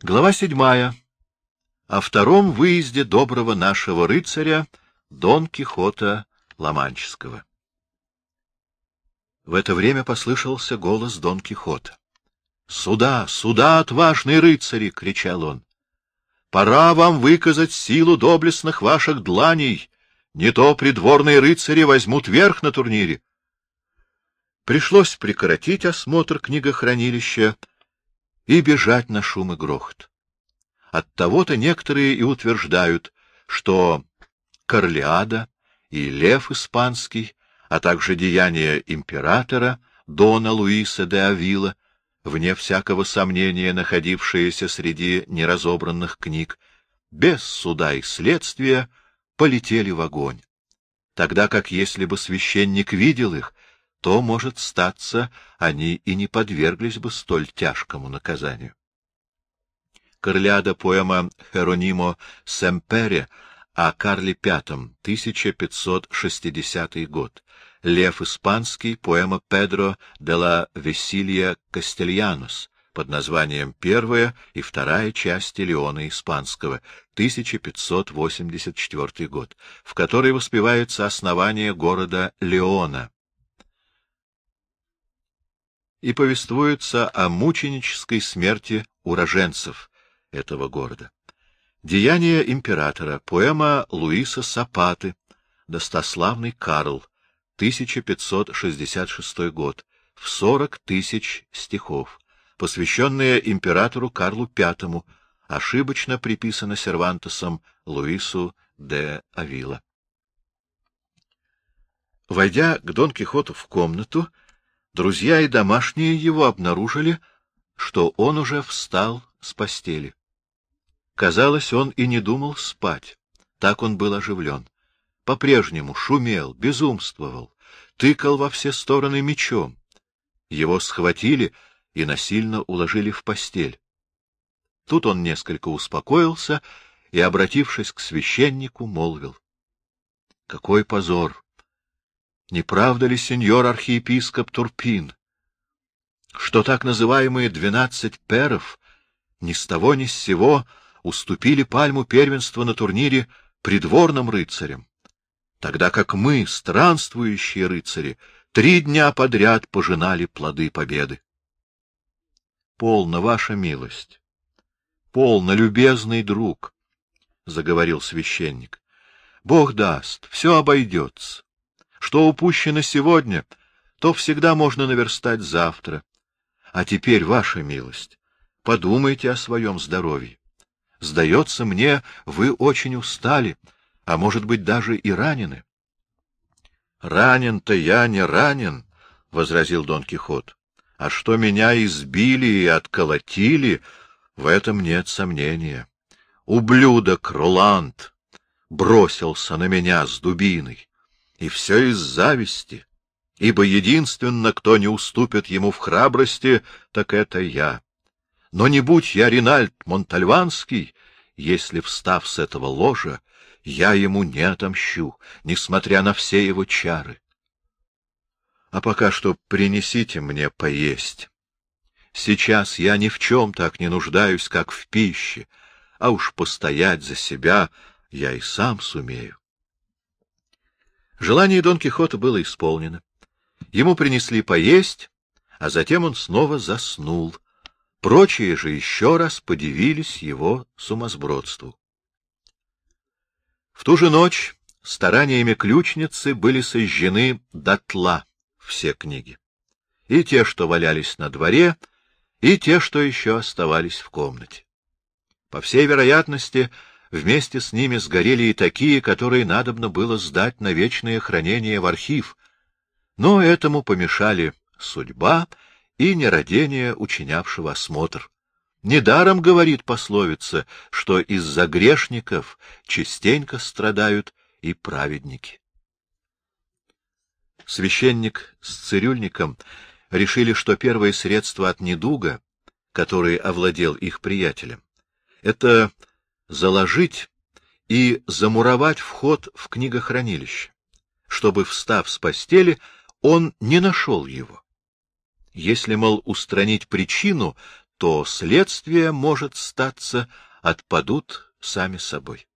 Глава седьмая. О втором выезде доброго нашего рыцаря Дон Кихота Ломанческого. В это время послышался голос Дон Кихота. — Сюда, сюда, отважные рыцари! — кричал он. — Пора вам выказать силу доблестных ваших дланей, не то придворные рыцари возьмут верх на турнире. Пришлось прекратить осмотр книгохранилища и бежать на шум и грохот. Оттого-то некоторые и утверждают, что Корлеада и Лев Испанский, а также деяния императора Дона Луиса де Авила, вне всякого сомнения находившиеся среди неразобранных книг, без суда и следствия полетели в огонь. Тогда как если бы священник видел их, то, может статься, они и не подверглись бы столь тяжкому наказанию. Корляда поэма Херонимо Семпере о Карле V, 1560 год. Лев Испанский, поэма Педро де ла Весилья Кастельянос под названием «Первая и вторая части Леона Испанского», 1584 год, в которой воспевается основание города Леона и повествуется о мученической смерти уроженцев этого города. Деяния императора. Поэма Луиса Сапаты. Достославный Карл. 1566 год. В 40 тысяч стихов. Посвященная императору Карлу V. Ошибочно приписана Сервантесом Луису де Авила. Войдя к Дон Кихоту в комнату, друзья и домашние его обнаружили, что он уже встал с постели. Казалось, он и не думал спать. Так он был оживлен. По-прежнему шумел, безумствовал, тыкал во все стороны мечом. Его схватили и насильно уложили в постель. Тут он несколько успокоился и, обратившись к священнику, молвил. — Какой позор! Не правда ли, сеньор архиепископ Турпин, что так называемые двенадцать перов ни с того ни с сего уступили пальму первенства на турнире придворным рыцарям, тогда как мы, странствующие рыцари, три дня подряд пожинали плоды победы. Полно, ваша милость, полно, любезный друг, — заговорил священник. Бог даст, все обойдется. Что упущено сегодня, то всегда можно наверстать завтра. А теперь, ваша милость, подумайте о своем здоровье. Сдается мне, вы очень устали, а может быть даже и ранены. — Ранен-то я не ранен, — возразил Дон Кихот. — А что меня избили и отколотили, в этом нет сомнения. Ублюдок Роланд бросился на меня с дубиной, и все из зависти, ибо единственно, кто не уступит ему в храбрости, так это я. Но не будь я Ринальд Монтальванский, если, встав с этого ложа, я ему не отомщу, несмотря на все его чары. А пока что принесите мне поесть. Сейчас я ни в чем так не нуждаюсь, как в пище, а уж постоять за себя я и сам сумею. Желание Дон Кихота было исполнено. Ему принесли поесть, а затем он снова заснул — Прочие же еще раз подивились его сумасбродству. В ту же ночь стараниями ключницы были сожжены дотла все книги. И те, что валялись на дворе, и те, что еще оставались в комнате. По всей вероятности, вместе с ними сгорели и такие, которые надобно было сдать на вечное хранение в архив, но этому помешали судьба и нерадение учинявшего осмотр. Недаром говорит пословица, что из-за грешников частенько страдают и праведники. Священник с цирюльником решили, что первое средство от недуга, который овладел их приятелем, это заложить и замуровать вход в книгохранилище, чтобы, встав с постели, он не нашел его. Если, мол, устранить причину, то следствие, может статься, отпадут сами собой.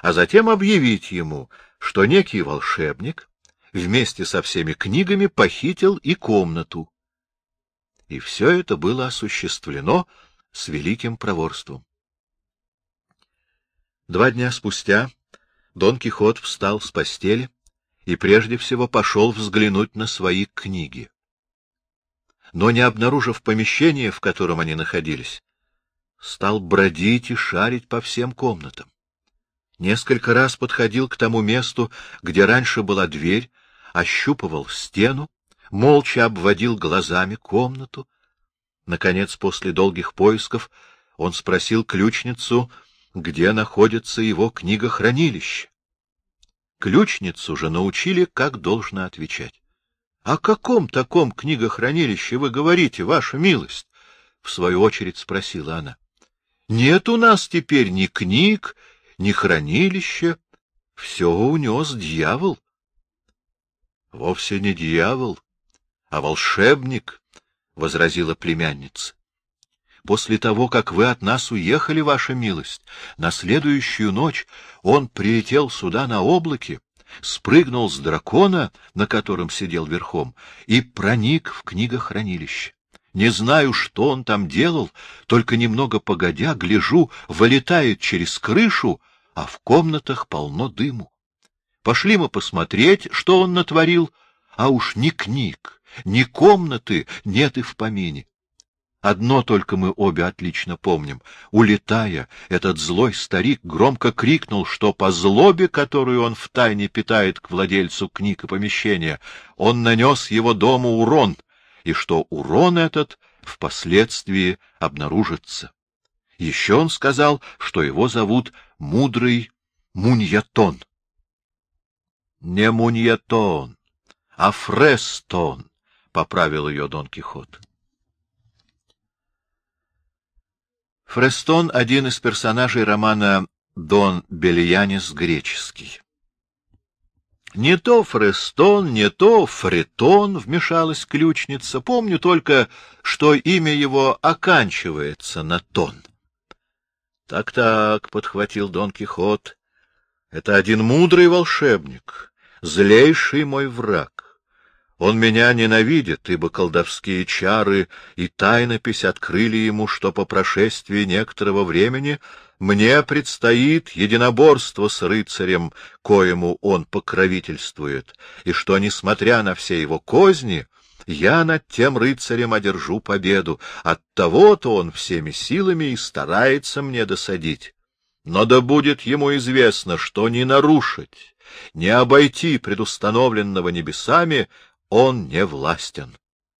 А затем объявить ему, что некий волшебник вместе со всеми книгами похитил и комнату. И все это было осуществлено с великим проворством. Два дня спустя Дон Кихот встал с постели и прежде всего пошел взглянуть на свои книги. Но, не обнаружив помещения, в котором они находились, стал бродить и шарить по всем комнатам. Несколько раз подходил к тому месту, где раньше была дверь, ощупывал стену, молча обводил глазами комнату. Наконец, после долгих поисков, он спросил ключницу, где находится его книгохранилище. Ключницу же научили, как должно отвечать. — О каком таком книгохранилище вы говорите, ваша милость? — в свою очередь спросила она. — Нет у нас теперь ни книг, ни хранилища. Все унес дьявол. — Вовсе не дьявол, а волшебник, — возразила племянница. После того, как вы от нас уехали, ваша милость, на следующую ночь он прилетел сюда на облаке, спрыгнул с дракона, на котором сидел верхом, и проник в книгохранилище. Не знаю, что он там делал, только немного погодя, гляжу, вылетает через крышу, а в комнатах полно дыму. Пошли мы посмотреть, что он натворил, а уж ни книг, ни комнаты нет и в помине. Одно только мы обе отлично помним. Улетая, этот злой старик громко крикнул, что по злобе, которую он втайне питает к владельцу книг и помещения, он нанес его дому урон, и что урон этот впоследствии обнаружится. Еще он сказал, что его зовут Мудрый Муньятон. Не Муньятон, а Фрестон, — поправил ее Дон Кихот. Фрестон — один из персонажей романа «Дон Белиянис греческий». Не то Фрестон, не то Фретон, — вмешалась ключница. Помню только, что имя его оканчивается на тон. Так — подхватил Дон Кихот, — это один мудрый волшебник, злейший мой враг. Он меня ненавидит, ибо колдовские чары и тайнопись открыли ему, что по прошествии некоторого времени мне предстоит единоборство с рыцарем, коему он покровительствует, и что, несмотря на все его козни, я над тем рыцарем одержу победу. От того-то он всеми силами и старается мне досадить. Но да будет ему известно, что не нарушить, не обойти предустановленного небесами он не властен.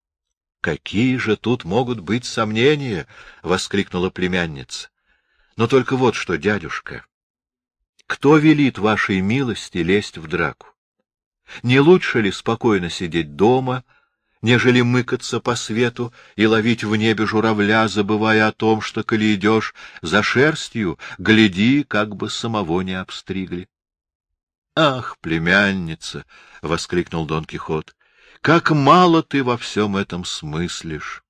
— Какие же тут могут быть сомнения? — воскликнула племянница. — Но только вот что, дядюшка, кто велит вашей милости лезть в драку? Не лучше ли спокойно сидеть дома, нежели мыкаться по свету и ловить в небе журавля, забывая о том, что, коли идешь за шерстью, гляди, как бы самого не обстригли? — Ах, племянница! — воскликнул Дон Кихот. Как мало ты во всем этом смыслишь!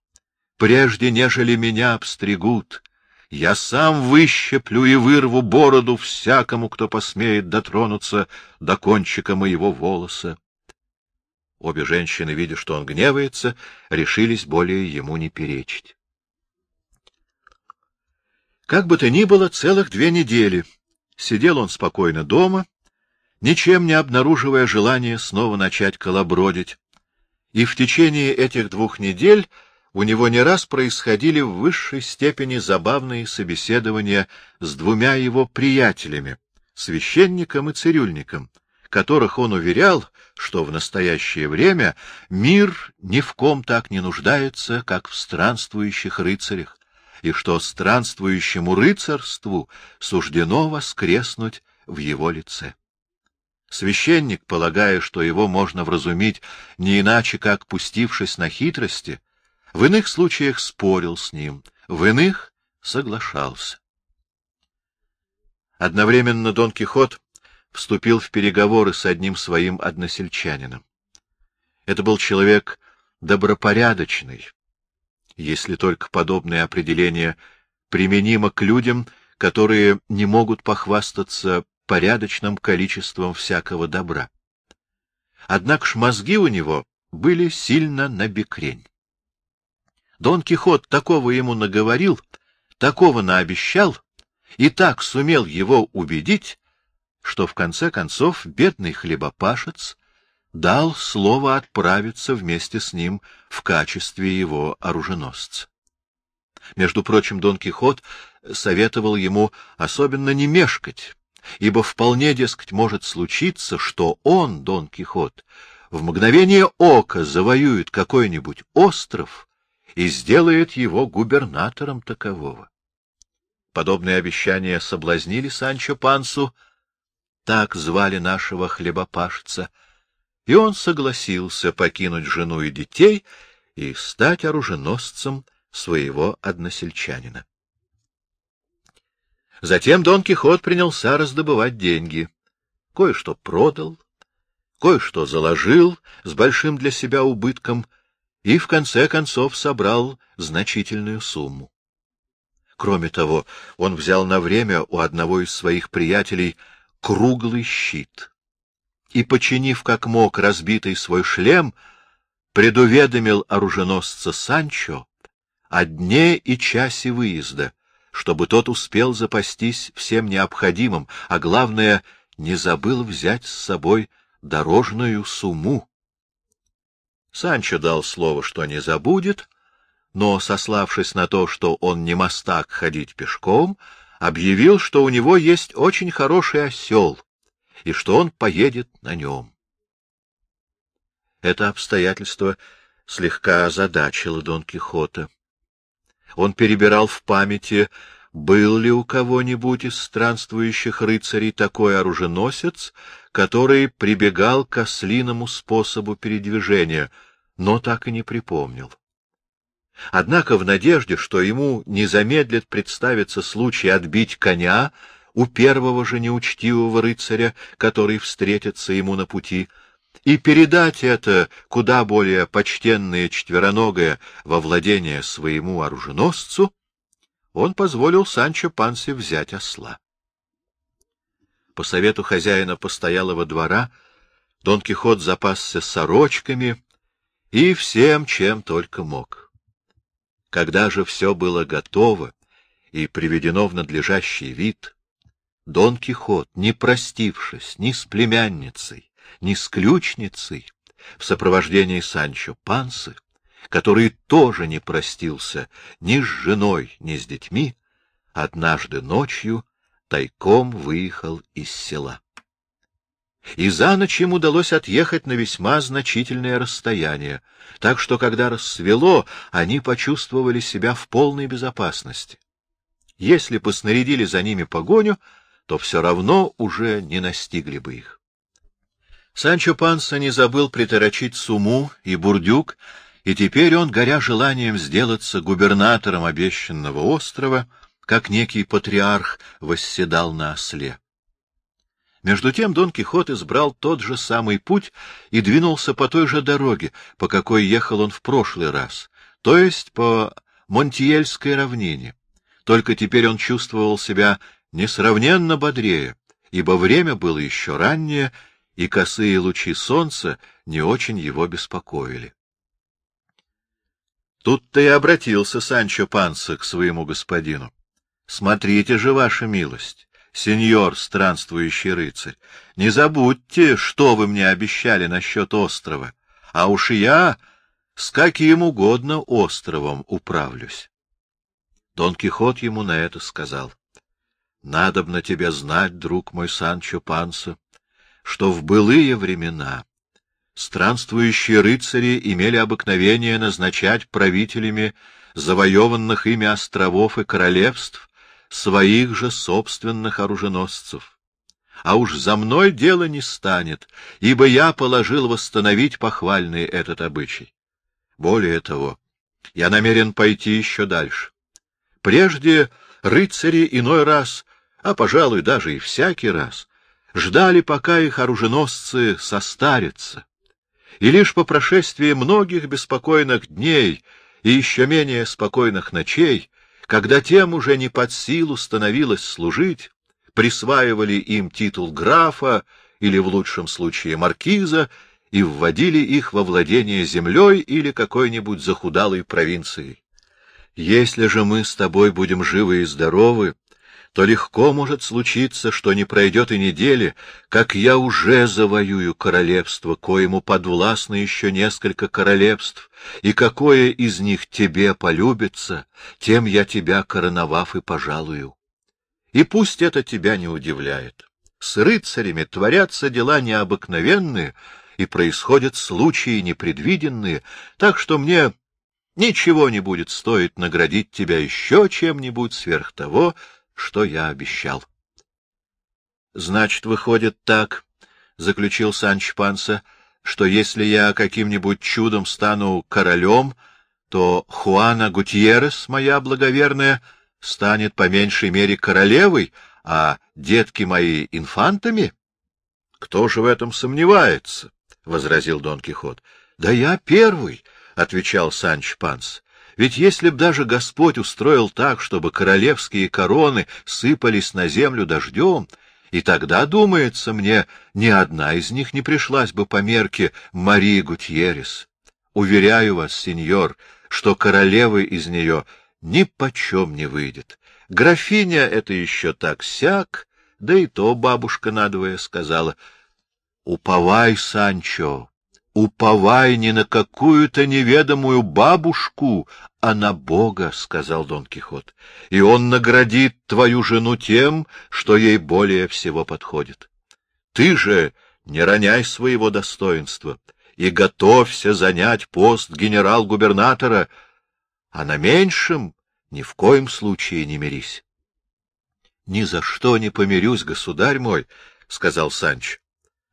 Прежде, нежели меня обстригут, я сам выщеплю и вырву бороду всякому, кто посмеет дотронуться до кончика моего волоса. Обе женщины, видя, что он гневается, решились более ему не перечить. Как бы то ни было, целых две недели сидел он спокойно дома, ничем не обнаруживая желания снова начать колобродить, и в течение этих двух недель у него не раз происходили в высшей степени забавные собеседования с двумя его приятелями, священником и цирюльником, которых он уверял, что в настоящее время мир ни в ком так не нуждается, как в странствующих рыцарях, и что странствующему рыцарству суждено воскреснуть в его лице. Священник, полагая, что его можно вразумить не иначе, как пустившись на хитрости, в иных случаях спорил с ним, в иных соглашался. Одновременно Дон Кихот вступил в переговоры с одним своим односельчанином. Это был человек добропорядочный, если только подобное определение применимо к людям, которые не могут похвастаться порядочным количеством всякого добра. Однако ж мозги у него были сильно набекрень. Дон Кихот такого ему наговорил, такого наобещал, и так сумел его убедить, что в конце концов бедный хлебопашец дал слово отправиться вместе с ним в качестве его оруженосца. Между прочим, Дон Кихот советовал ему особенно не мешкать, ибо вполне, дескать, может случиться, что он, Дон Кихот, в мгновение ока завоюет какой-нибудь остров и сделает его губернатором такового. Подобные обещания соблазнили Санчо Пансу, так звали нашего хлебопашца, и он согласился покинуть жену и детей и стать оруженосцем своего односельчанина. Затем Дон Кихот принялся раздобывать деньги. Кое-что продал, кое-что заложил с большим для себя убытком и, в конце концов, собрал значительную сумму. Кроме того, он взял на время у одного из своих приятелей круглый щит и, починив как мог разбитый свой шлем, предуведомил оруженосца Санчо о дне и часе выезда, чтобы тот успел запастись всем необходимым, а главное, не забыл взять с собой дорожную сумму. Санчо дал слово, что не забудет, но, сославшись на то, что он не мастак ходить пешком, объявил, что у него есть очень хороший осел и что он поедет на нем. Это обстоятельство слегка озадачило Дон Кихота. Он перебирал в памяти, был ли у кого-нибудь из странствующих рыцарей такой оруженосец, который прибегал к ослиному способу передвижения, но так и не припомнил. Однако в надежде, что ему не замедлит представиться случай отбить коня у первого же неучтивого рыцаря, который встретится ему на пути, и передать это куда более почтенное четвероногое во владение своему оруженосцу, он позволил Санчо Пансе взять осла. По совету хозяина постоялого двора Дон Кихот запасся сорочками и всем, чем только мог. Когда же все было готово и приведено в надлежащий вид, Дон Кихот, не простившись ни с племянницей, ни с ключницей, в сопровождении Санчо Пансы, который тоже не простился ни с женой, ни с детьми, однажды ночью тайком выехал из села. И за ночь им удалось отъехать на весьма значительное расстояние, так что, когда рассвело, они почувствовали себя в полной безопасности. Если поснарядили за ними погоню, то все равно уже не настигли бы их. Санчо Панса не забыл приторочить Суму и Бурдюк, и теперь он, горя желанием сделаться губернатором обещанного острова, как некий патриарх восседал на осле. Между тем Дон Кихот избрал тот же самый путь и двинулся по той же дороге, по какой ехал он в прошлый раз, то есть по Монтиельской равнине. Только теперь он чувствовал себя несравненно бодрее, ибо время было еще раннее, и косые лучи солнца не очень его беспокоили. Тут-то и обратился Санчо Панса к своему господину. — Смотрите же, ваша милость, сеньор странствующий рыцарь, не забудьте, что вы мне обещали насчет острова, а уж я с каким угодно островом управлюсь. Дон Кихот ему на это сказал. — Надобно тебе знать, друг мой Санчо Панса, что в былые времена странствующие рыцари имели обыкновение назначать правителями завоеванных ими островов и королевств своих же собственных оруженосцев. А уж за мной дело не станет, ибо я положил восстановить похвальный этот обычай. Более того, я намерен пойти еще дальше. Прежде рыцари иной раз, а, пожалуй, даже и всякий раз, ждали, пока их оруженосцы состарятся, и лишь по прошествии многих беспокойных дней и еще менее спокойных ночей, когда тем уже не под силу становилось служить, присваивали им титул графа или, в лучшем случае, маркиза и вводили их во владение землей или какой-нибудь захудалой провинцией. Если же мы с тобой будем живы и здоровы, то легко может случиться, что не пройдет и недели, как я уже завоюю королевство, коему подвластно еще несколько королевств, и какое из них тебе полюбится, тем я тебя, короновав, и пожалую. И пусть это тебя не удивляет. С рыцарями творятся дела необыкновенные, и происходят случаи непредвиденные, так что мне ничего не будет стоить наградить тебя еще чем-нибудь сверх того, что я обещал. — Значит, выходит так, — заключил Санч Панса, — что если я каким-нибудь чудом стану королем, то Хуана Гутьеррес, моя благоверная, станет по меньшей мере королевой, а детки мои — инфантами? — Кто же в этом сомневается? — возразил Дон Кихот. — Да я первый, — отвечал Санч Панс. Ведь если б даже Господь устроил так, чтобы королевские короны сыпались на землю дождем, и тогда, думается мне, ни одна из них не пришлась бы по мерке Марии Гутьеррес. Уверяю вас, сеньор, что королевы из нее ни почем не выйдет. Графиня — это еще так сяк, да и то бабушка надвое сказала. — Уповай, Санчо, уповай не на какую-то неведомую бабушку, а на Бога, — сказал Дон Кихот, — и он наградит твою жену тем, что ей более всего подходит. Ты же не роняй своего достоинства и готовься занять пост генерал-губернатора, а на меньшем ни в коем случае не мирись. — Ни за что не помирюсь, государь мой, — сказал Санч.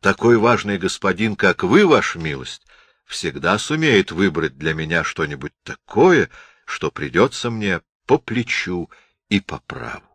Такой важный господин, как вы, ваша милость, всегда сумеет выбрать для меня что-нибудь такое, что придется мне по плечу и по праву.